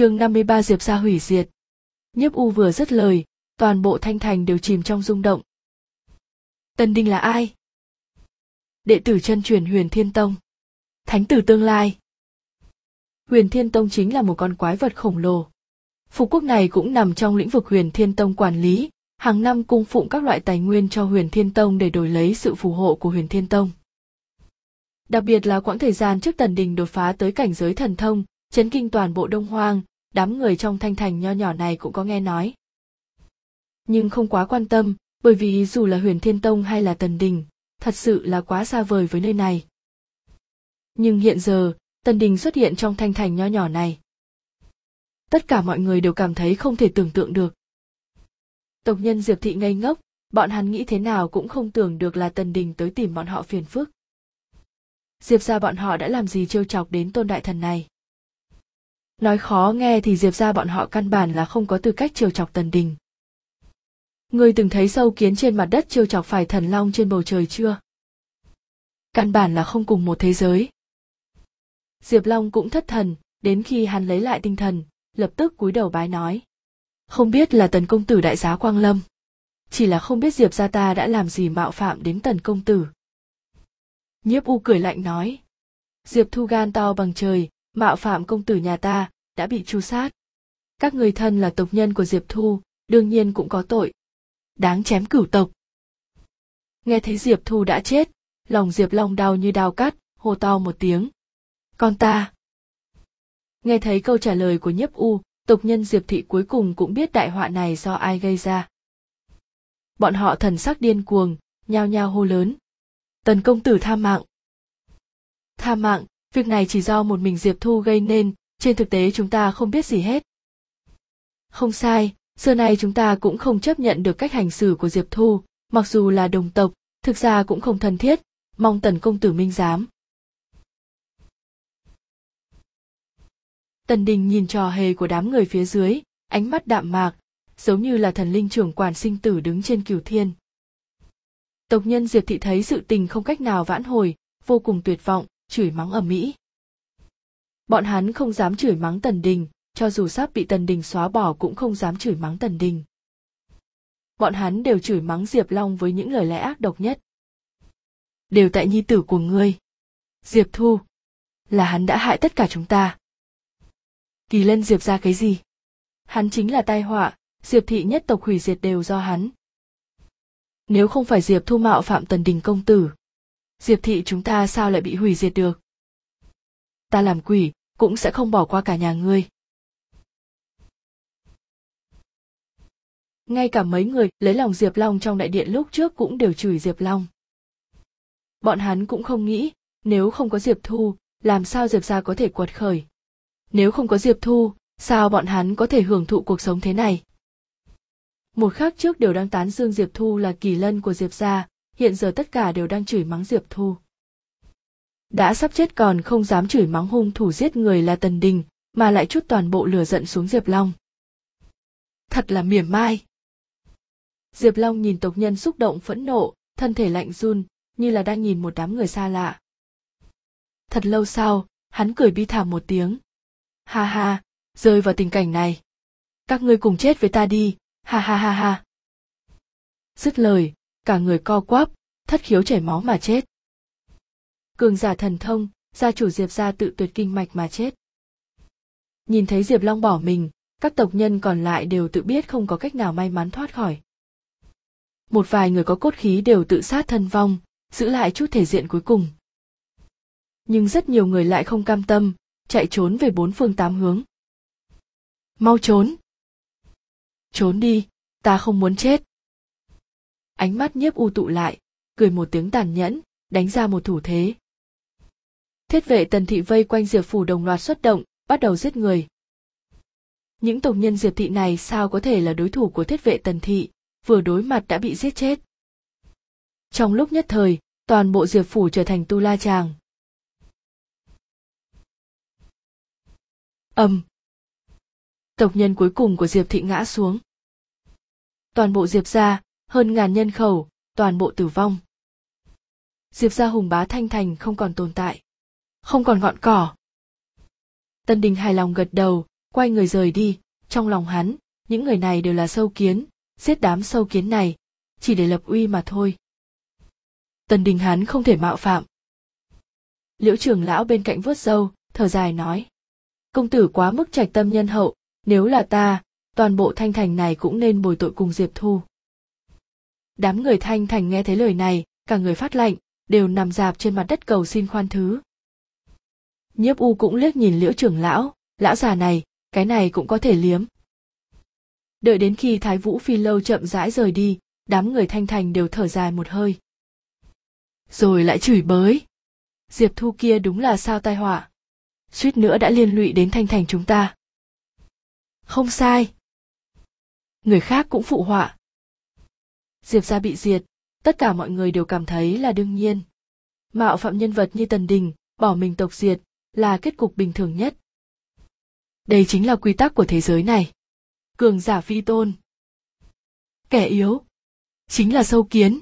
chương 53 Diệp gia hủy diệt. Nhiếp U vừa dứt lời, toàn bộ thanh thành đều chìm trong rung động. Tần Đình là ai? Đệ tử chân truyền Huyền Thiên Tông. Thánh tử tương lai. Huyền Thiên Tông chính là một con quái vật khổng lồ. Phú quốc này cũng nằm trong lĩnh vực Huyền Thiên Tông quản lý, hàng năm cung phụng các loại tài nguyên cho Huyền Thiên Tông để đổi lấy sự phù hộ của Huyền Thiên Tông. Đặc biệt là quãng thời gian trước Tần Đình đột phá tới cảnh giới thần thông, chấn kinh toàn bộ Đông Hoang, đám người trong thanh thành nho nhỏ này cũng có nghe nói. Nhưng không quá quan tâm, bởi vì dù là Huyền Thiên Tông hay là Tần Đình, thật sự là quá xa vời với nơi này. Nhưng hiện giờ, Tần Đình xuất hiện trong thanh thành nho nhỏ này. Tất cả mọi người đều cảm thấy không thể tưởng tượng được. Tộc nhân Diệp Thị ngây ngốc, bọn hắn nghĩ thế nào cũng không tưởng được là Tần Đình tới tìm bọn họ phiền phức. Diệp gia bọn họ đã làm gì trêu chọc đến tôn đại thần này? Nói khó nghe thì Diệp gia bọn họ căn bản là không có tư cách chiều chọc Tần Đình. Ngươi từng thấy sâu kiến trên mặt đất chiêu chọc phải thần long trên bầu trời chưa? Căn bản là không cùng một thế giới. Diệp Long cũng thất thần, đến khi hắn lấy lại tinh thần, lập tức cúi đầu bái nói. Không biết là tần công tử đại giá Quang Lâm. Chỉ là không biết Diệp gia ta đã làm gì mạo phạm đến tần công tử. Nhiếp U cười lạnh nói. Diệp Thu gan to bằng trời, mạo phạm công tử nhà ta, đã bị tru sát. Các người thân là tộc nhân của Diệp Thu, đương nhiên cũng có tội. Đáng chém cửu tộc. Nghe thấy Diệp Thu đã chết, lòng Diệp Long đau như đao cắt, hô to một tiếng. Con ta. Nghe thấy câu trả lời của nhiếp u, tộc nhân Diệp Thị cuối cùng cũng biết đại họa này do ai gây ra. Bọn họ thần sắc điên cuồng, nhao nhao hô lớn. Tần công tử tha mạng. Tha mạng, việc này chỉ do một mình Diệp Thu gây nên, trên thực tế chúng ta không biết gì hết. Không sai, xưa nay chúng ta cũng không chấp nhận được cách hành xử của Diệp Thu, mặc dù là đồng tộc, thực ra cũng không thân thiết, mong tần công tử minh giám. Tần Đình nhìn trò hề của đám người phía dưới, ánh mắt đạm mạc, giống như là thần linh trưởng quản sinh tử đứng trên cửu thiên. Tộc nhân Diệp Thị thấy sự tình không cách nào vãn hồi, vô cùng tuyệt vọng, chửi mắng ầm ĩ. Bọn hắn không dám chửi mắng Tần Đình, cho dù sắp bị Tần Đình xóa bỏ cũng không dám chửi mắng Tần Đình. Bọn hắn đều chửi mắng Diệp Long với những lời lẽ ác độc nhất. Đều tại nhi tử của ngươi. Diệp Thu. Là hắn đã hại tất cả chúng ta. Kỳ lân Diệp ra cái gì? Hắn chính là tai họa, Diệp thị nhất tộc hủy diệt đều do hắn. Nếu không phải Diệp Thu mạo phạm Tần Đình công tử, Diệp thị chúng ta sao lại bị hủy diệt được? Ta làm quỷ, cũng sẽ không bỏ qua cả nhà ngươi. Ngay cả mấy người lấy lòng Diệp Long trong đại điện lúc trước cũng đều chửi Diệp Long. Bọn hắn cũng không nghĩ, nếu không có Diệp Thu, làm sao Diệp gia có thể quật khởi. Nếu không có Diệp Thu, sao bọn hắn có thể hưởng thụ cuộc sống thế này? Một khắc trước đều đang tán dương Diệp Thu là kỳ lân của Diệp gia, hiện giờ tất cả đều đang chửi mắng Diệp Thu. Đã sắp chết còn không dám chửi mắng hung thủ giết người là Tần Đình, mà lại chút toàn bộ lửa giận xuống Diệp Long. Thật là mỉa mai. Diệp Long nhìn tộc nhân xúc động phẫn nộ, thân thể lạnh run, như là đang nhìn một đám người xa lạ. Thật lâu sau, hắn cười bi thảm một tiếng. Ha ha, rơi vào tình cảnh này. Các ngươi cùng chết với ta đi, ha ha ha ha. Dứt lời, cả người co quắp, thất khiếu chảy máu mà chết. Cường giả thần thông, gia chủ Diệp gia tự tuyệt kinh mạch mà chết. Nhìn thấy Diệp Long bỏ mình, các tộc nhân còn lại đều tự biết không có cách nào may mắn thoát khỏi. Một vài người có cốt khí đều tự sát thân vong, giữ lại chút thể diện cuối cùng. Nhưng rất nhiều người lại không cam tâm, chạy trốn về bốn phương tám hướng. Mau trốn! Trốn đi, ta không muốn chết. Ánh mắt nhiếp u tụ lại, cười một tiếng tàn nhẫn, đánh ra một thủ thế. Thiết vệ tần thị vây quanh Diệp Phủ đồng loạt xuất động, bắt đầu giết người. Những tộc nhân Diệp thị này sao có thể là đối thủ của thiết vệ tần thị, vừa đối mặt đã bị giết chết. Trong lúc nhất thời, toàn bộ Diệp Phủ trở thành tu la tràng. ầm. Tộc nhân cuối cùng của Diệp thị ngã xuống. Toàn bộ Diệp gia, hơn ngàn nhân khẩu, toàn bộ tử vong. Diệp gia hùng bá thanh thành không còn tồn tại. Không còn ngọn cỏ. Tân Đình hài lòng gật đầu, quay người rời đi trong lòng hắn những người này đều là sâu kiến giết đám sâu kiến này chỉ để lập uy mà thôi tần đình hắn không thể mạo phạm liễu trưởng lão bên cạnh vuốt râu thở dài nói công tử quá mức trạch tâm nhân hậu nếu là ta toàn bộ thanh thành này cũng nên bồi tội cùng diệp thu đám người thanh thành nghe thấy lời này, cả người phát lạnh, đều nằm dạp trên mặt đất cầu xin khoan thứ. Nhiếp u cũng liếc nhìn liễu trưởng lão lão già này, cái này cũng có thể liếm. Đợi đến khi thái vũ phi lâu chậm rãi rời đi, đám người thanh thành đều thở dài một hơi. Rồi lại chửi bới. Diệp thu kia đúng là sao tai họa. Suýt nữa đã liên lụy đến thanh thành chúng ta. Không sai. Người khác cũng phụ họa diệp gia bị diệt, tất cả mọi người đều cảm thấy là đương nhiên. Mạo phạm nhân vật như tần đình, bỏ mình tộc diệt, là kết cục bình thường nhất. Đây chính là quy tắc của thế giới này. Cường giả phi tôn. Kẻ yếu. Chính là sâu kiến.